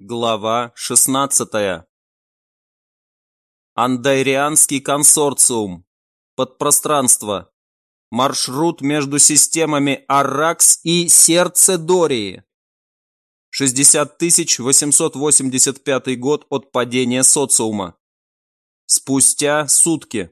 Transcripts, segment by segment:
Глава 16. Андайрианский консорциум. Подпространство. Маршрут между системами Арракс и Сердце Дории. 60 885 год от падения социума. Спустя сутки.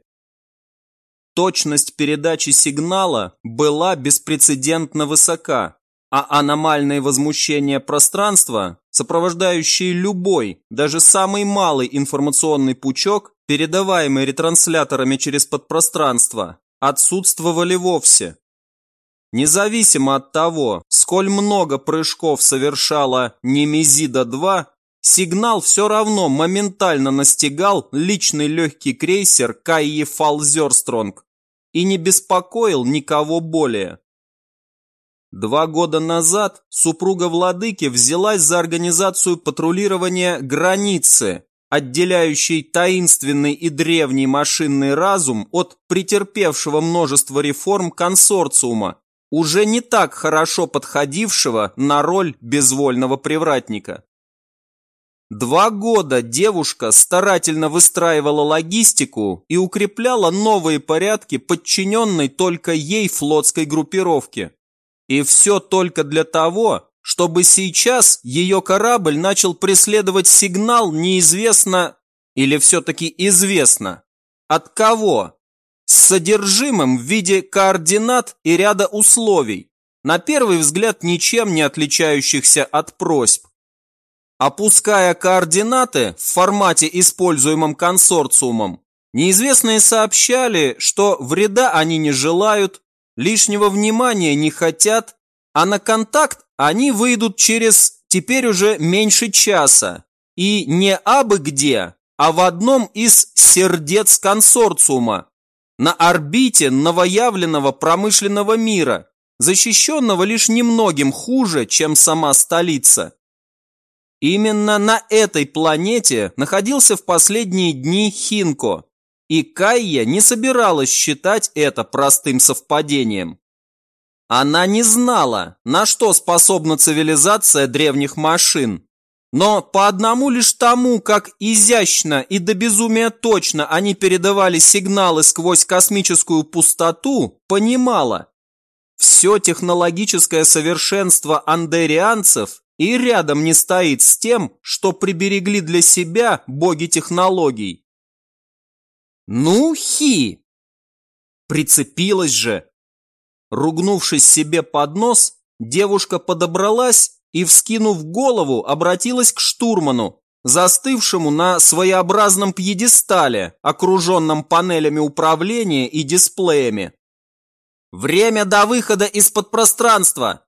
Точность передачи сигнала была беспрецедентно высока, а аномальные возмущения пространства, сопровождающие любой, даже самый малый информационный пучок, передаваемый ретрансляторами через подпространство, отсутствовали вовсе. Независимо от того, сколь много прыжков совершала Немезида-2, сигнал все равно моментально настигал личный легкий крейсер Кайи Фалзерстронг и не беспокоил никого более. Два года назад супруга владыки взялась за организацию патрулирования границы, отделяющей таинственный и древний машинный разум от претерпевшего множество реформ консорциума, уже не так хорошо подходившего на роль безвольного привратника. Два года девушка старательно выстраивала логистику и укрепляла новые порядки подчиненной только ей флотской группировке. И все только для того, чтобы сейчас ее корабль начал преследовать сигнал неизвестно или все-таки известно. От кого? С содержимым в виде координат и ряда условий, на первый взгляд ничем не отличающихся от просьб. Опуская координаты в формате, используемом консорциумом, неизвестные сообщали, что вреда они не желают, лишнего внимания не хотят, а на контакт они выйдут через теперь уже меньше часа. И не абы где, а в одном из сердец консорциума, на орбите новоявленного промышленного мира, защищенного лишь немногим хуже, чем сама столица. Именно на этой планете находился в последние дни Хинко, и Кайя не собиралась считать это простым совпадением. Она не знала, на что способна цивилизация древних машин. Но по одному лишь тому, как изящно и до безумия точно они передавали сигналы сквозь космическую пустоту, понимала. Все технологическое совершенство андерианцев и рядом не стоит с тем, что приберегли для себя боги технологий. Ну, хи! Прицепилась же. Ругнувшись себе под нос, девушка подобралась и, вскинув голову, обратилась к штурману, застывшему на своеобразном пьедестале, окруженном панелями управления и дисплеями. «Время до выхода из-под пространства!»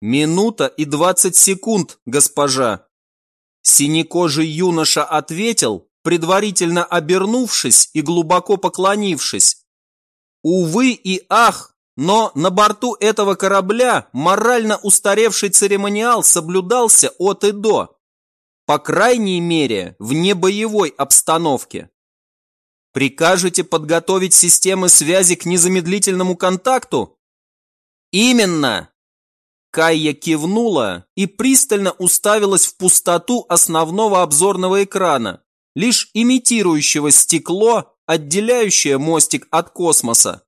«Минута и двадцать секунд, госпожа!» Синекожий юноша ответил, предварительно обернувшись и глубоко поклонившись. Увы и ах, но на борту этого корабля морально устаревший церемониал соблюдался от и до. По крайней мере, в небоевой обстановке. Прикажете подготовить системы связи к незамедлительному контакту? Именно! Кайя кивнула и пристально уставилась в пустоту основного обзорного экрана, лишь имитирующего стекло, отделяющее мостик от космоса.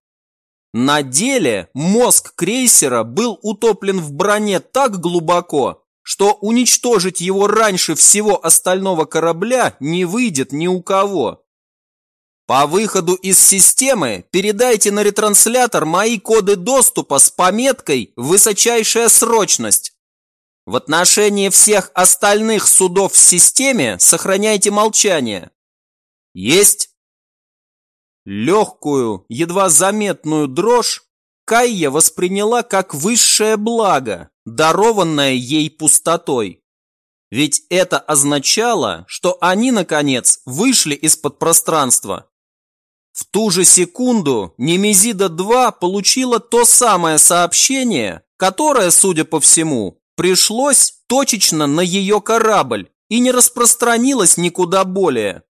На деле мозг крейсера был утоплен в броне так глубоко, что уничтожить его раньше всего остального корабля не выйдет ни у кого. По выходу из системы передайте на ретранслятор мои коды доступа с пометкой «Высочайшая срочность». В отношении всех остальных судов в системе сохраняйте молчание. Есть. Легкую, едва заметную дрожь Кайя восприняла как высшее благо, дарованное ей пустотой. Ведь это означало, что они, наконец, вышли из-под пространства. В ту же секунду Немезида-2 получила то самое сообщение, которое, судя по всему, пришлось точечно на ее корабль и не распространилось никуда более.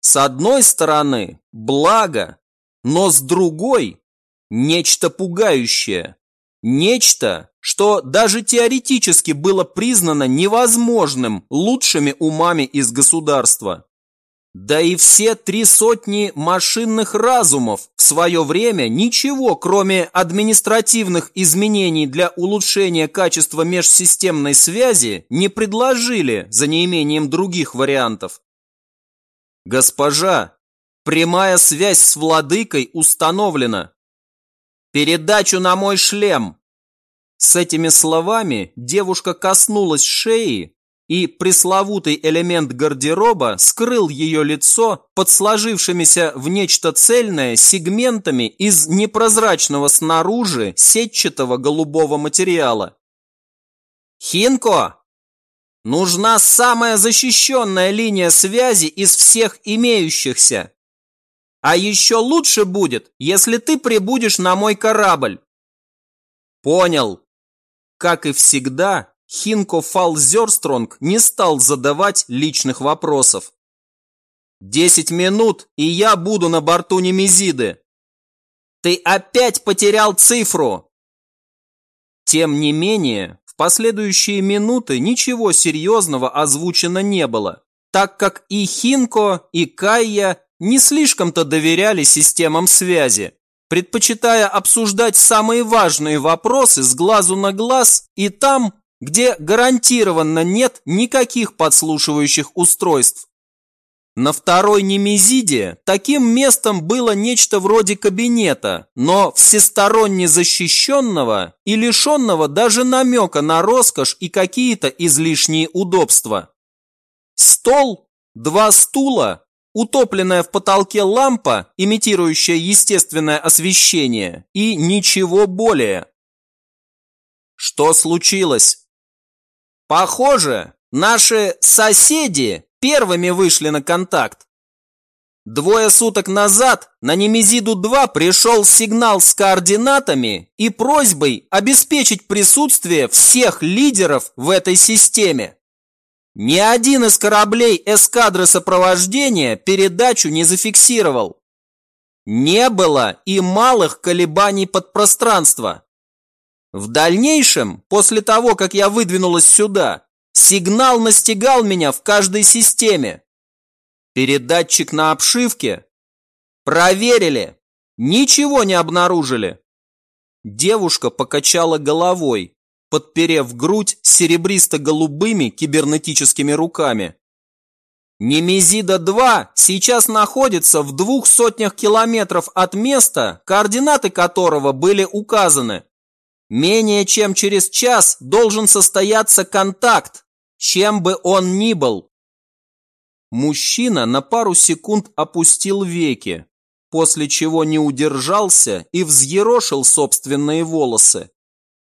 С одной стороны, благо, но с другой – нечто пугающее, нечто, что даже теоретически было признано невозможным лучшими умами из государства. Да и все три сотни машинных разумов в свое время ничего, кроме административных изменений для улучшения качества межсистемной связи, не предложили за неимением других вариантов. Госпожа, прямая связь с владыкой установлена. Передачу на мой шлем. С этими словами девушка коснулась шеи, и пресловутый элемент гардероба скрыл ее лицо под сложившимися в нечто цельное сегментами из непрозрачного снаружи сетчатого голубого материала. «Хинко! Нужна самая защищенная линия связи из всех имеющихся. А еще лучше будет, если ты прибудешь на мой корабль». «Понял». Как и всегда, Хинко Фалзерстронг не стал задавать личных вопросов. «Десять минут, и я буду на борту Немезиды!» «Ты опять потерял цифру!» Тем не менее, в последующие минуты ничего серьезного озвучено не было, так как и Хинко, и Кайя не слишком-то доверяли системам связи, предпочитая обсуждать самые важные вопросы с глазу на глаз и там, где гарантированно нет никаких подслушивающих устройств. На второй Немезиде таким местом было нечто вроде кабинета, но всесторонне защищенного и лишенного даже намека на роскошь и какие-то излишние удобства. Стол, два стула, утопленная в потолке лампа, имитирующая естественное освещение, и ничего более. Что случилось? Похоже, наши соседи первыми вышли на контакт. Двое суток назад на Немезиду-2 пришел сигнал с координатами и просьбой обеспечить присутствие всех лидеров в этой системе. Ни один из кораблей эскадры сопровождения передачу не зафиксировал. Не было и малых колебаний подпространства. В дальнейшем, после того, как я выдвинулась сюда, сигнал настигал меня в каждой системе. Передатчик на обшивке. Проверили. Ничего не обнаружили. Девушка покачала головой, подперев грудь серебристо-голубыми кибернетическими руками. Немезида-2 сейчас находится в двух сотнях километров от места, координаты которого были указаны. Менее чем через час должен состояться контакт, чем бы он ни был. Мужчина на пару секунд опустил веки, после чего не удержался и взъерошил собственные волосы.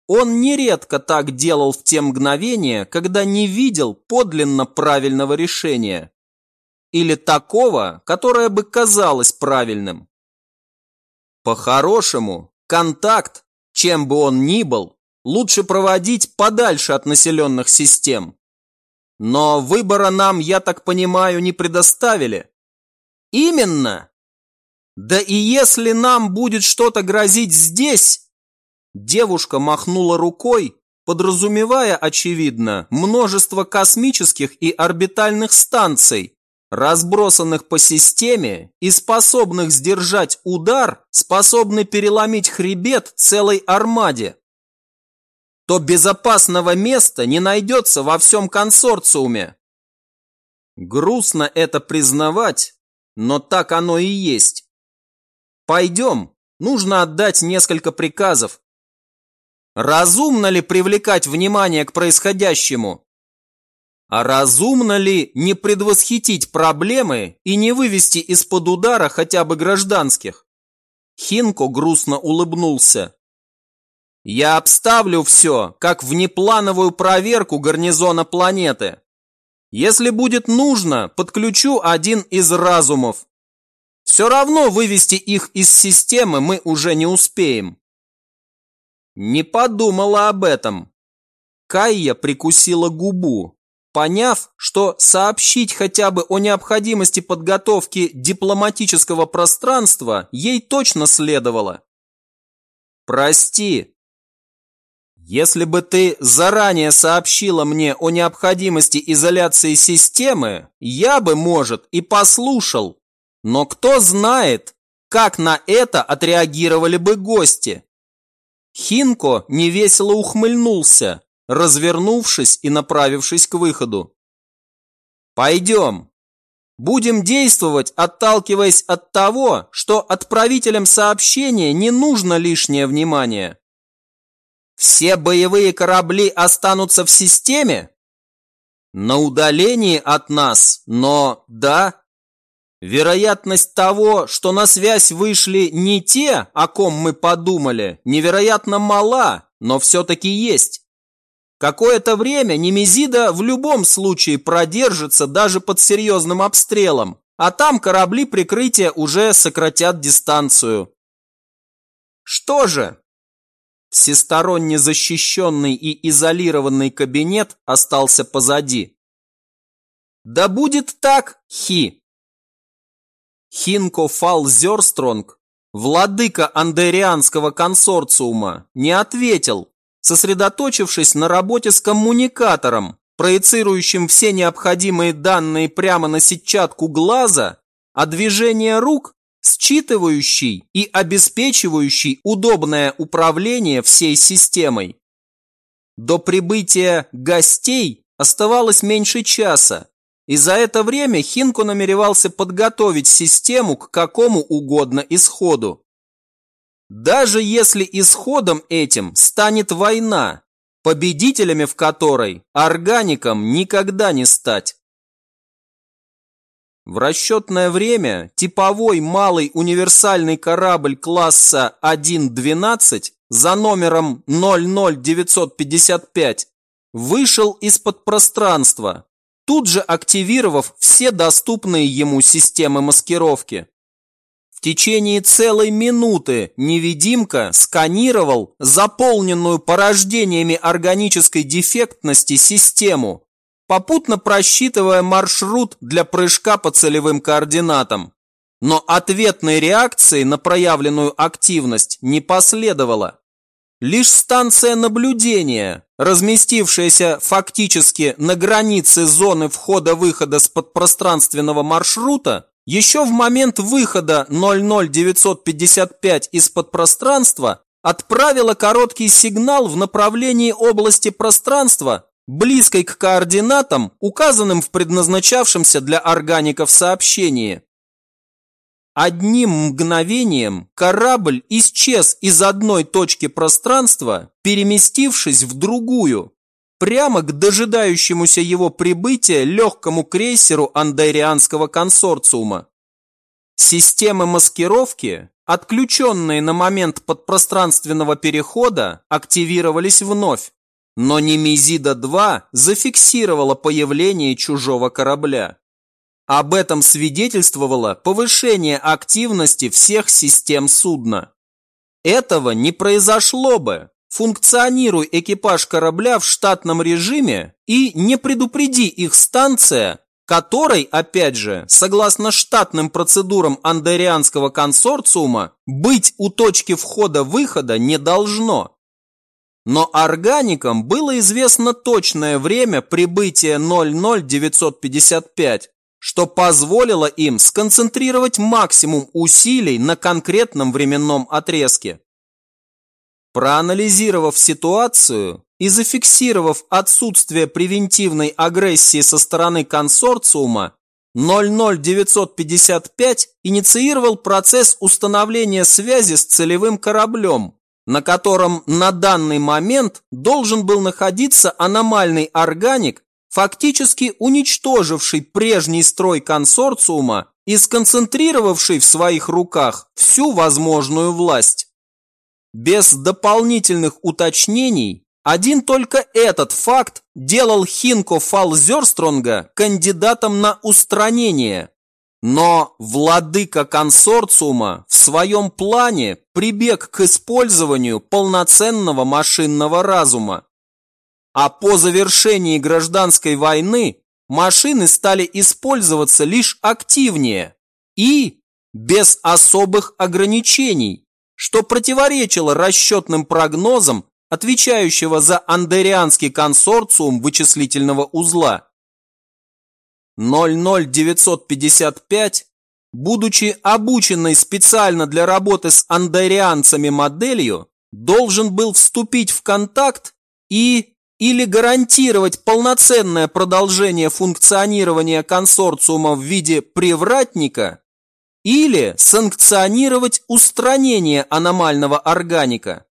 Он нередко так делал в те мгновения, когда не видел подлинно правильного решения. Или такого, которое бы казалось правильным. По-хорошему, контакт чем бы он ни был, лучше проводить подальше от населенных систем. Но выбора нам, я так понимаю, не предоставили. Именно. Да и если нам будет что-то грозить здесь... Девушка махнула рукой, подразумевая, очевидно, множество космических и орбитальных станций, разбросанных по системе и способных сдержать удар, способный переломить хребет целой армаде, то безопасного места не найдется во всем консорциуме. Грустно это признавать, но так оно и есть. Пойдем, нужно отдать несколько приказов. Разумно ли привлекать внимание к происходящему? А разумно ли не предвосхитить проблемы и не вывести из-под удара хотя бы гражданских? Хинко грустно улыбнулся. Я обставлю все, как внеплановую проверку гарнизона планеты. Если будет нужно, подключу один из разумов. Все равно вывести их из системы мы уже не успеем. Не подумала об этом. Кайя прикусила губу, Поняв, что сообщить хотя бы о необходимости подготовки дипломатического пространства ей точно следовало. «Прости». Если бы ты заранее сообщила мне о необходимости изоляции системы, я бы, может, и послушал. Но кто знает, как на это отреагировали бы гости? Хинко невесело ухмыльнулся, развернувшись и направившись к выходу. «Пойдем. Будем действовать, отталкиваясь от того, что отправителям сообщения не нужно лишнее внимание. Все боевые корабли останутся в системе? На удалении от нас, но да. Вероятность того, что на связь вышли не те, о ком мы подумали, невероятно мала, но все-таки есть. Какое-то время Немезида в любом случае продержится даже под серьезным обстрелом, а там корабли прикрытия уже сократят дистанцию. Что же? Всесторонне защищенный и изолированный кабинет остался позади. Да будет так, Хи! Хинко Фал Зерстронг, владыка андерианского консорциума, не ответил, сосредоточившись на работе с коммуникатором, проецирующим все необходимые данные прямо на сетчатку глаза, а движение рук считывающий и обеспечивающий удобное управление всей системой. До прибытия гостей оставалось меньше часа, и за это время Хинко намеревался подготовить систему к какому угодно исходу. Даже если исходом этим станет война, победителями в которой органикам никогда не стать. В расчетное время типовой малый универсальный корабль класса 1.12 за номером 00955 вышел из-под пространства, тут же активировав все доступные ему системы маскировки течение целой минуты невидимка сканировал заполненную порождениями органической дефектности систему, попутно просчитывая маршрут для прыжка по целевым координатам. Но ответной реакции на проявленную активность не последовало. Лишь станция наблюдения, разместившаяся фактически на границе зоны входа-выхода с подпространственного маршрута, еще в момент выхода 00955 из-под пространства отправила короткий сигнал в направлении области пространства, близкой к координатам, указанным в предназначавшемся для органиков сообщении. Одним мгновением корабль исчез из одной точки пространства, переместившись в другую, прямо к дожидающемуся его прибытия легкому крейсеру Андайрианского консорциума. Системы маскировки, отключенные на момент подпространственного перехода, активировались вновь, но Немезида-2 зафиксировала появление чужого корабля. Об этом свидетельствовало повышение активности всех систем судна. Этого не произошло бы, функционируй экипаж корабля в штатном режиме и не предупреди их станция, которой, опять же, согласно штатным процедурам Андерианского консорциума, быть у точки входа-выхода не должно. Но органикам было известно точное время прибытия 00955, что позволило им сконцентрировать максимум усилий на конкретном временном отрезке. Проанализировав ситуацию и зафиксировав отсутствие превентивной агрессии со стороны консорциума, 00955 инициировал процесс установления связи с целевым кораблем, на котором на данный момент должен был находиться аномальный органик, фактически уничтоживший прежний строй консорциума и сконцентрировавший в своих руках всю возможную власть. Без дополнительных уточнений, один только этот факт делал Хинко Фалзерстронга кандидатом на устранение. Но владыка консорциума в своем плане прибег к использованию полноценного машинного разума. А по завершении гражданской войны машины стали использоваться лишь активнее и без особых ограничений, что противоречило расчетным прогнозам отвечающего за андерианский консорциум вычислительного узла. 00955, будучи обученной специально для работы с андерианцами моделью, должен был вступить в контакт и или гарантировать полноценное продолжение функционирования консорциума в виде привратника, или санкционировать устранение аномального органика.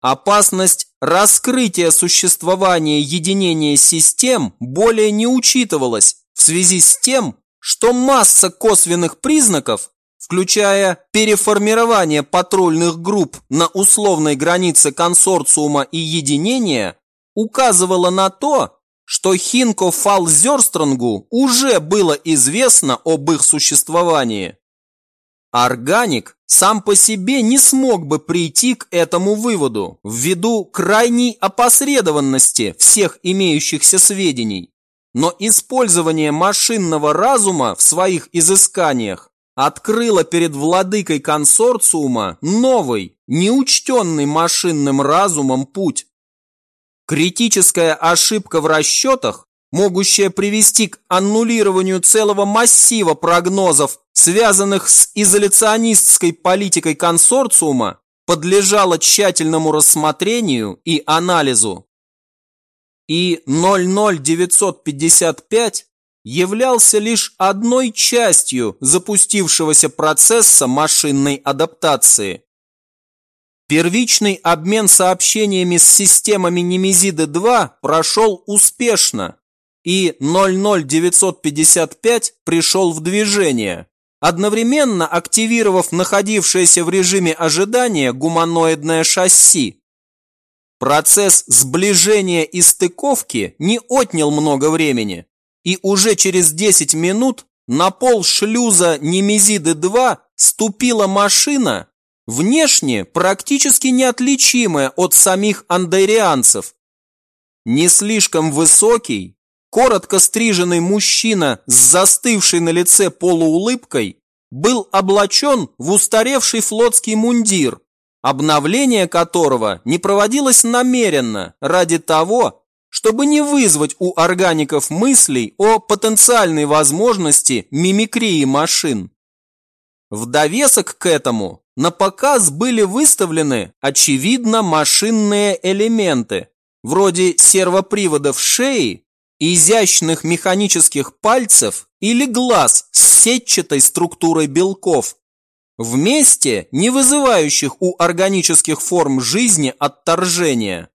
Опасность раскрытия существования единения систем более не учитывалась в связи с тем, что масса косвенных признаков, включая переформирование патрульных групп на условной границе консорциума и единения, указывала на то, что Хинко Фалзерстронгу уже было известно об их существовании. Органик сам по себе не смог бы прийти к этому выводу ввиду крайней опосредованности всех имеющихся сведений. Но использование машинного разума в своих изысканиях открыло перед владыкой консорциума новый, неучтенный машинным разумом путь. Критическая ошибка в расчетах, могущая привести к аннулированию целого массива прогнозов, связанных с изоляционистской политикой консорциума, подлежала тщательному рассмотрению и анализу. И 00955 являлся лишь одной частью запустившегося процесса машинной адаптации. Первичный обмен сообщениями с системами Немезиды-2 прошел успешно, и 00955 пришел в движение, одновременно активировав находившееся в режиме ожидания гуманоидное шасси. Процесс сближения и стыковки не отнял много времени, и уже через 10 минут на пол шлюза Немезиды-2 ступила машина, внешне практически неотличимая от самих андерианцев. Не слишком высокий, коротко стриженный мужчина с застывшей на лице полуулыбкой был облачен в устаревший флотский мундир, обновление которого не проводилось намеренно ради того, чтобы не вызвать у органиков мыслей о потенциальной возможности мимикрии машин. В довесок к этому на показ были выставлены, очевидно, машинные элементы, вроде сервоприводов шеи, изящных механических пальцев или глаз с сетчатой структурой белков, вместе не вызывающих у органических форм жизни отторжения.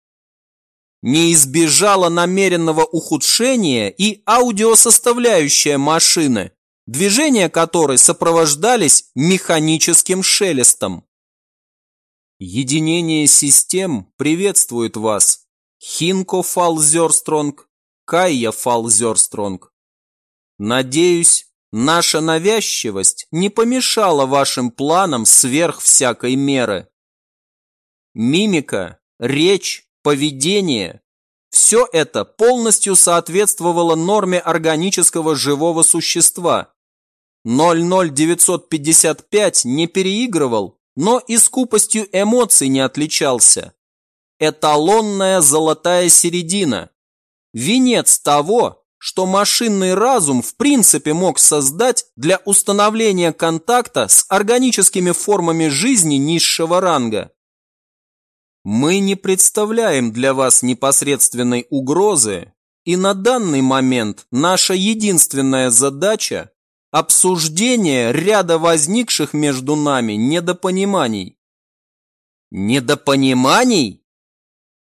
Не избежала намеренного ухудшения и аудиосоставляющая машины, движения которой сопровождались механическим шелестом. Единение систем приветствует вас. Хинко Фалзерстронг, Кайя Фалзерстронг. Надеюсь, наша навязчивость не помешала вашим планам сверх всякой меры. Мимика, речь, поведение – все это полностью соответствовало норме органического живого существа, 00955 не переигрывал, но и скупостью эмоций не отличался. Эталонная золотая середина. Венец того, что машинный разум в принципе мог создать для установления контакта с органическими формами жизни низшего ранга. Мы не представляем для вас непосредственной угрозы, и на данный момент наша единственная задача обсуждение ряда возникших между нами недопониманий. Недопониманий?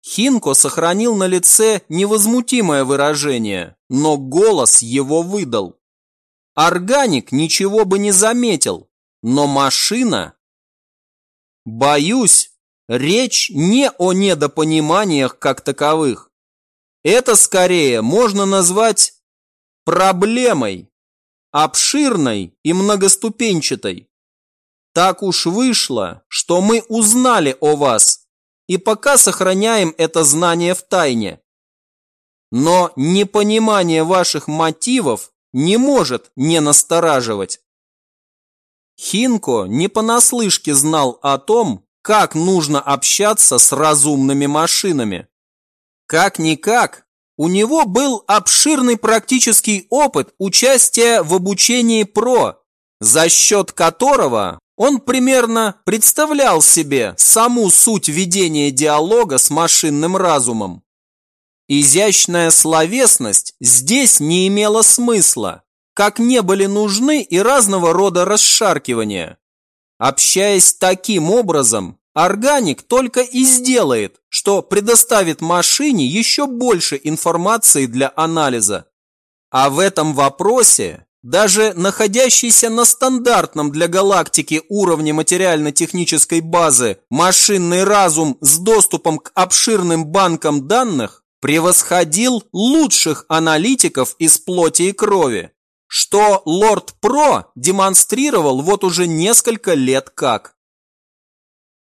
Хинко сохранил на лице невозмутимое выражение, но голос его выдал. Органик ничего бы не заметил, но машина... Боюсь, речь не о недопониманиях как таковых. Это скорее можно назвать проблемой обширной и многоступенчатой. Так уж вышло, что мы узнали о вас и пока сохраняем это знание в тайне. Но непонимание ваших мотивов не может не настораживать. Хинко не понаслышке знал о том, как нужно общаться с разумными машинами. Как-никак, у него был обширный практический опыт участия в обучении ПРО, за счет которого он примерно представлял себе саму суть ведения диалога с машинным разумом. Изящная словесность здесь не имела смысла, как не были нужны и разного рода расшаркивания. Общаясь таким образом, органик только и сделает, что предоставит машине еще больше информации для анализа. А в этом вопросе даже находящийся на стандартном для галактики уровне материально-технической базы машинный разум с доступом к обширным банкам данных превосходил лучших аналитиков из плоти и крови, что Лорд Про демонстрировал вот уже несколько лет как.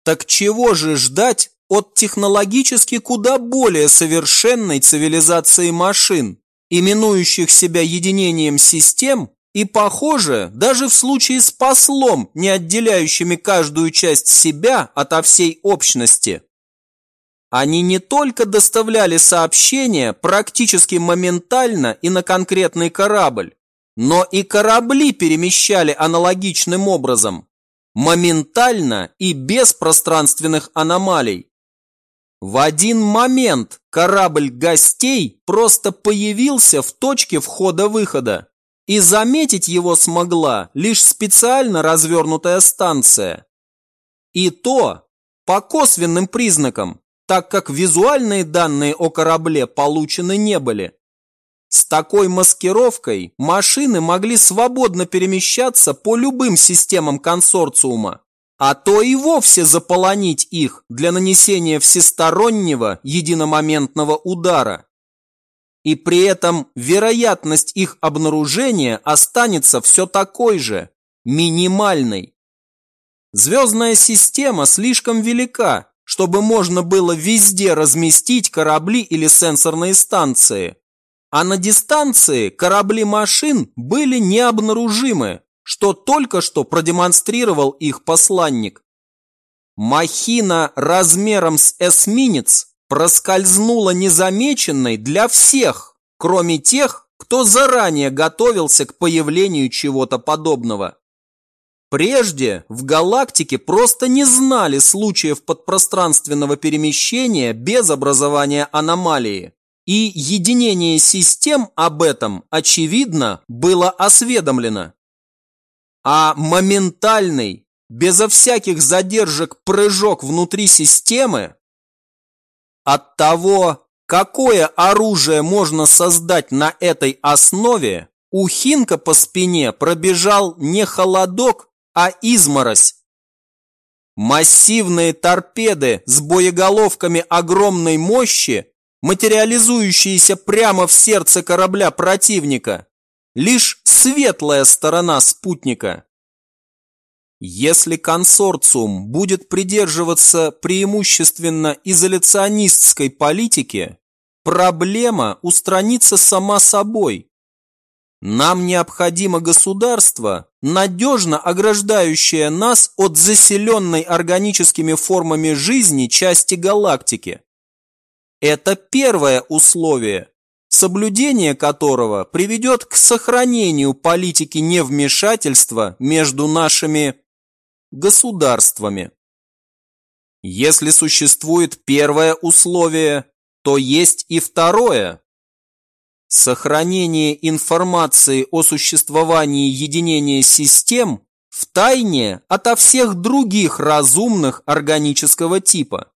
Так чего же ждать от технологически куда более совершенной цивилизации машин, именующих себя единением систем и, похоже, даже в случае с послом, не отделяющими каждую часть себя ото всей общности. Они не только доставляли сообщения практически моментально и на конкретный корабль, но и корабли перемещали аналогичным образом, моментально и без пространственных аномалий. В один момент корабль гостей просто появился в точке входа-выхода, и заметить его смогла лишь специально развернутая станция. И то по косвенным признакам, так как визуальные данные о корабле получены не были. С такой маскировкой машины могли свободно перемещаться по любым системам консорциума, а то и вовсе заполонить их для нанесения всестороннего единомоментного удара. И при этом вероятность их обнаружения останется все такой же, минимальной. Звездная система слишком велика, чтобы можно было везде разместить корабли или сенсорные станции, а на дистанции корабли машин были необнаружимы, что только что продемонстрировал их посланник. Махина размером с эсминец проскользнула незамеченной для всех, кроме тех, кто заранее готовился к появлению чего-то подобного. Прежде в галактике просто не знали случаев подпространственного перемещения без образования аномалии. И единение систем об этом, очевидно, было осведомлено. А моментальный, безо всяких задержек прыжок внутри системы от того, какое оружие можно создать на этой основе, у Хинка по спине пробежал не холодок, а изморозь. Массивные торпеды с боеголовками огромной мощи материализующиеся прямо в сердце корабля противника, лишь светлая сторона спутника. Если консорциум будет придерживаться преимущественно изоляционистской политики, проблема устранится сама собой. Нам необходимо государство, надежно ограждающее нас от заселенной органическими формами жизни части галактики. Это первое условие, соблюдение которого приведет к сохранению политики невмешательства между нашими государствами. Если существует первое условие, то есть и второе. Сохранение информации о существовании единения систем в тайне ото всех других разумных органического типа.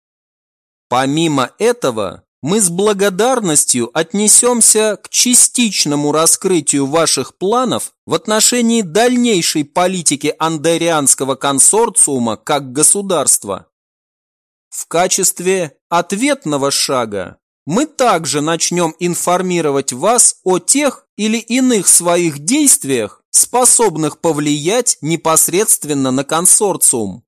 Помимо этого, мы с благодарностью отнесемся к частичному раскрытию ваших планов в отношении дальнейшей политики Андерианского консорциума как государства. В качестве ответного шага мы также начнем информировать вас о тех или иных своих действиях, способных повлиять непосредственно на консорциум.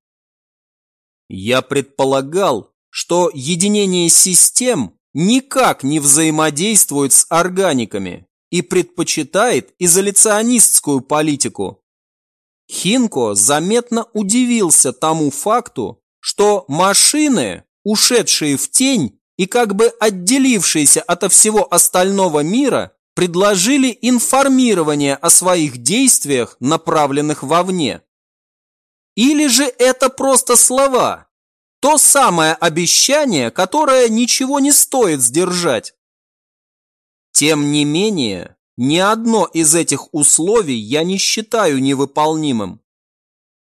Я предполагал, что единение систем никак не взаимодействует с органиками и предпочитает изоляционистскую политику. Хинко заметно удивился тому факту, что машины, ушедшие в тень и как бы отделившиеся ото всего остального мира, предложили информирование о своих действиях, направленных вовне. Или же это просто слова, то самое обещание, которое ничего не стоит сдержать. Тем не менее, ни одно из этих условий я не считаю невыполнимым.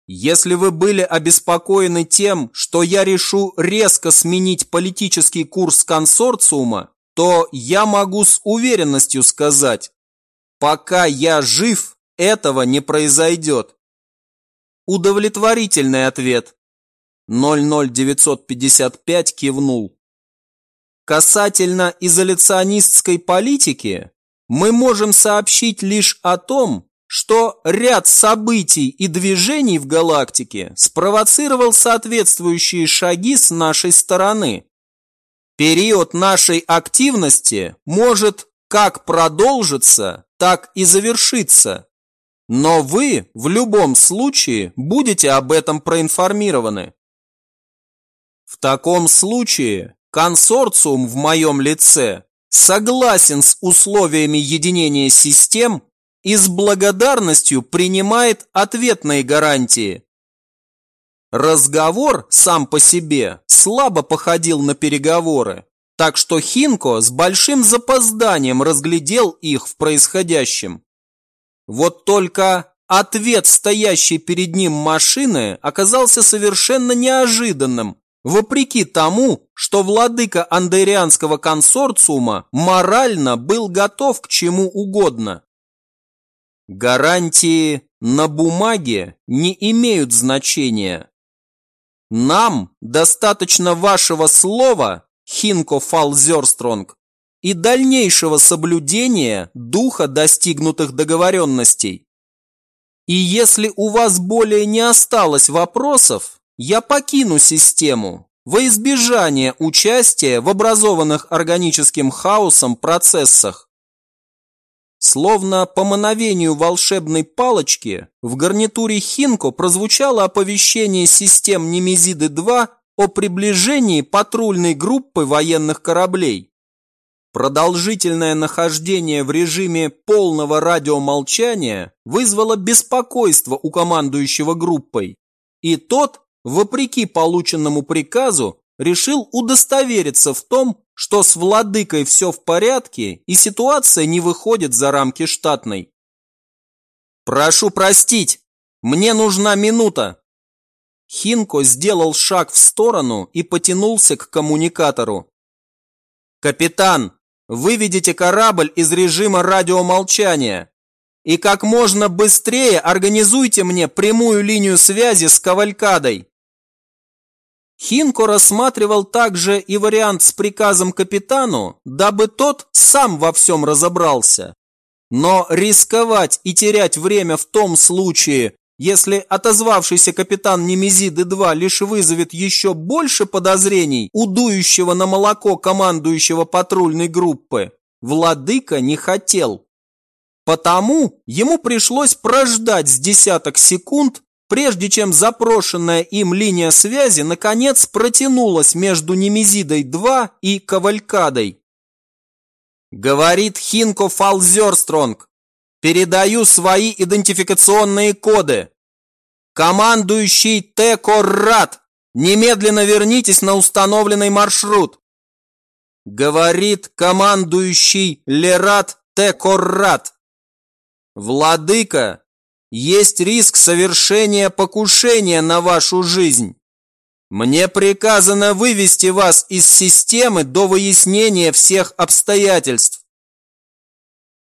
Если вы были обеспокоены тем, что я решу резко сменить политический курс консорциума, то я могу с уверенностью сказать, пока я жив, этого не произойдет. Удовлетворительный ответ. 00955 кивнул. Касательно изоляционистской политики, мы можем сообщить лишь о том, что ряд событий и движений в галактике спровоцировал соответствующие шаги с нашей стороны. Период нашей активности может как продолжиться, так и завершиться. Но вы в любом случае будете об этом проинформированы. В таком случае консорциум в моем лице согласен с условиями единения систем и с благодарностью принимает ответные гарантии. Разговор сам по себе слабо походил на переговоры, так что Хинко с большим запозданием разглядел их в происходящем. Вот только ответ стоящей перед ним машины оказался совершенно неожиданным вопреки тому, что владыка андерианского консорциума морально был готов к чему угодно. Гарантии на бумаге не имеют значения. Нам достаточно вашего слова, Хинко Фалзерстронг, и дальнейшего соблюдения духа достигнутых договоренностей. И если у вас более не осталось вопросов, я покину систему во избежание участия в образованных органическим хаосом процессах. Словно по мановению волшебной палочки в гарнитуре Хинко прозвучало оповещение систем Немезиды-2 о приближении патрульной группы военных кораблей. Продолжительное нахождение в режиме полного радиомолчания вызвало беспокойство у командующего группой, и тот вопреки полученному приказу, решил удостовериться в том, что с владыкой все в порядке и ситуация не выходит за рамки штатной. «Прошу простить, мне нужна минута!» Хинко сделал шаг в сторону и потянулся к коммуникатору. «Капитан, выведите корабль из режима радиомолчания и как можно быстрее организуйте мне прямую линию связи с Кавалькадой. Хинко рассматривал также и вариант с приказом капитану, дабы тот сам во всем разобрался. Но рисковать и терять время в том случае, если отозвавшийся капитан Немезиды-2 лишь вызовет еще больше подозрений у дующего на молоко командующего патрульной группы, владыка не хотел. Потому ему пришлось прождать с десяток секунд, прежде чем запрошенная им линия связи наконец протянулась между Немезидой-2 и Кавалькадой. Говорит Хинко Фалзерстронг. Передаю свои идентификационные коды. Командующий Т. Коррат, немедленно вернитесь на установленный маршрут. Говорит командующий Лерат Т. Коррат. Владыка есть риск совершения покушения на вашу жизнь. Мне приказано вывести вас из системы до выяснения всех обстоятельств.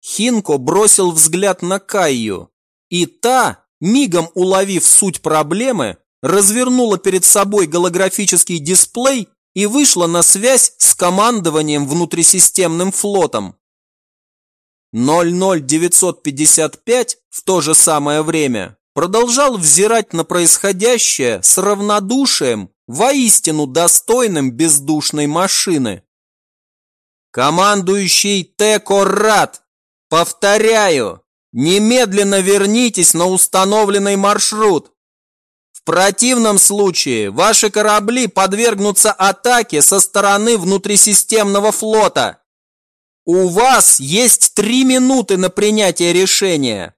Хинко бросил взгляд на Кайю, и та, мигом уловив суть проблемы, развернула перед собой голографический дисплей и вышла на связь с командованием внутрисистемным флотом. 00955 в то же самое время продолжал взирать на происходящее с равнодушием, воистину достойным бездушной машины. Командующий Т. Коррат, повторяю, немедленно вернитесь на установленный маршрут. В противном случае ваши корабли подвергнутся атаке со стороны внутрисистемного флота. У вас есть три минуты на принятие решения.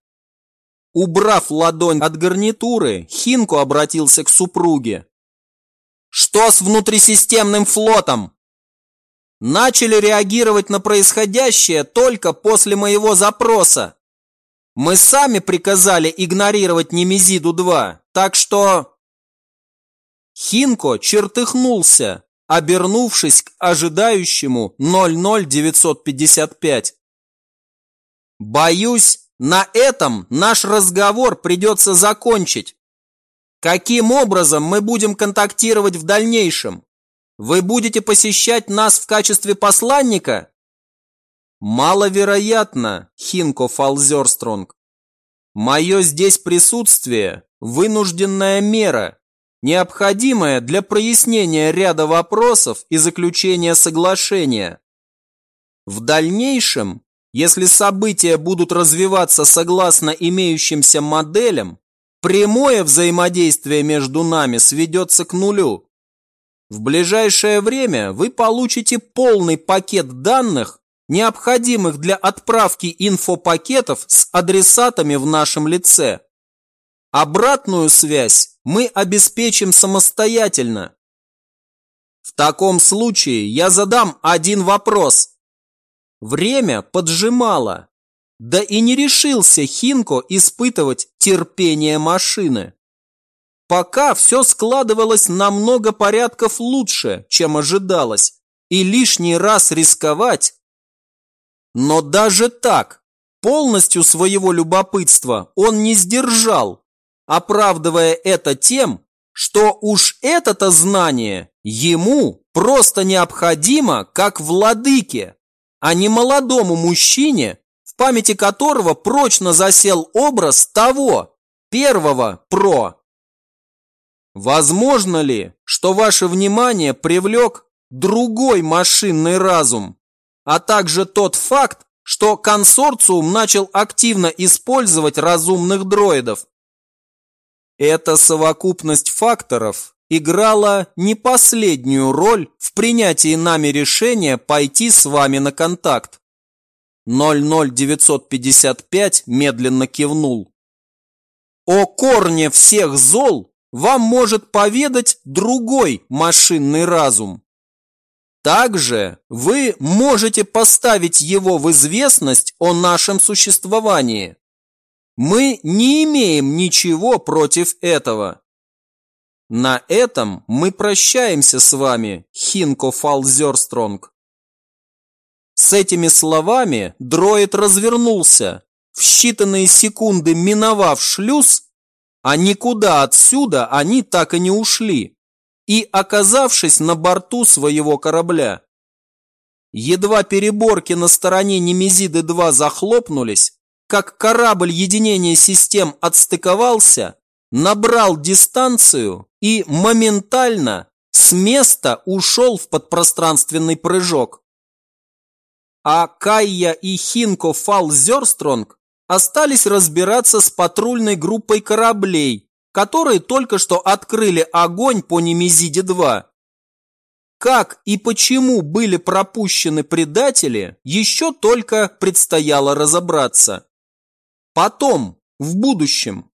Убрав ладонь от гарнитуры, Хинко обратился к супруге. Что с внутрисистемным флотом? Начали реагировать на происходящее только после моего запроса. Мы сами приказали игнорировать Немезиду-2, так что... Хинко чертыхнулся, обернувшись к ожидающему 00955. Боюсь, на этом наш разговор придется закончить. Каким образом мы будем контактировать в дальнейшем? Вы будете посещать нас в качестве посланника? Маловероятно, Хинко Фалзерстронг. Мое здесь присутствие – вынужденная мера, необходимая для прояснения ряда вопросов и заключения соглашения. В дальнейшем, если события будут развиваться согласно имеющимся моделям, прямое взаимодействие между нами сведется к нулю. В ближайшее время вы получите полный пакет данных, необходимых для отправки инфопакетов с адресатами в нашем лице. Обратную связь мы обеспечим самостоятельно. В таком случае я задам один вопрос. Время поджимало, да и не решился Хинко испытывать терпение машины. Пока все складывалось намного порядков лучше, чем ожидалось, и лишний раз рисковать. Но даже так, полностью своего любопытства он не сдержал, оправдывая это тем, что уж это-то знание ему просто необходимо как владыке, а не молодому мужчине, в памяти которого прочно засел образ того, первого про. Возможно ли, что ваше внимание привлек другой машинный разум, а также тот факт, что консорциум начал активно использовать разумных дроидов? Эта совокупность факторов играла не последнюю роль в принятии нами решения пойти с вами на контакт. 00955 медленно кивнул. О корне всех зол вам может поведать другой машинный разум. Также вы можете поставить его в известность о нашем существовании. Мы не имеем ничего против этого. На этом мы прощаемся с вами, Хинко Фалзерстронг. С этими словами дроид развернулся, в считанные секунды миновав шлюз а никуда отсюда они так и не ушли, и оказавшись на борту своего корабля. Едва переборки на стороне Немезиды-2 захлопнулись, как корабль единения систем отстыковался, набрал дистанцию и моментально с места ушел в подпространственный прыжок. А Кайя и Хинко Фалзерстронг остались разбираться с патрульной группой кораблей, которые только что открыли огонь по Немезиде-2. Как и почему были пропущены предатели, еще только предстояло разобраться. Потом, в будущем.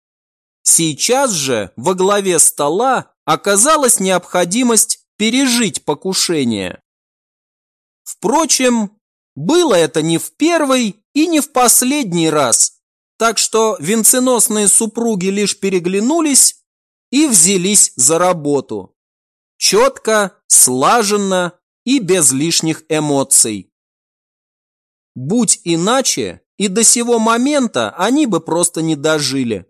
Сейчас же во главе стола оказалась необходимость пережить покушение. Впрочем, было это не в первый и не в последний раз. Так что венценосные супруги лишь переглянулись и взялись за работу. Четко, слаженно и без лишних эмоций. Будь иначе, и до сего момента они бы просто не дожили.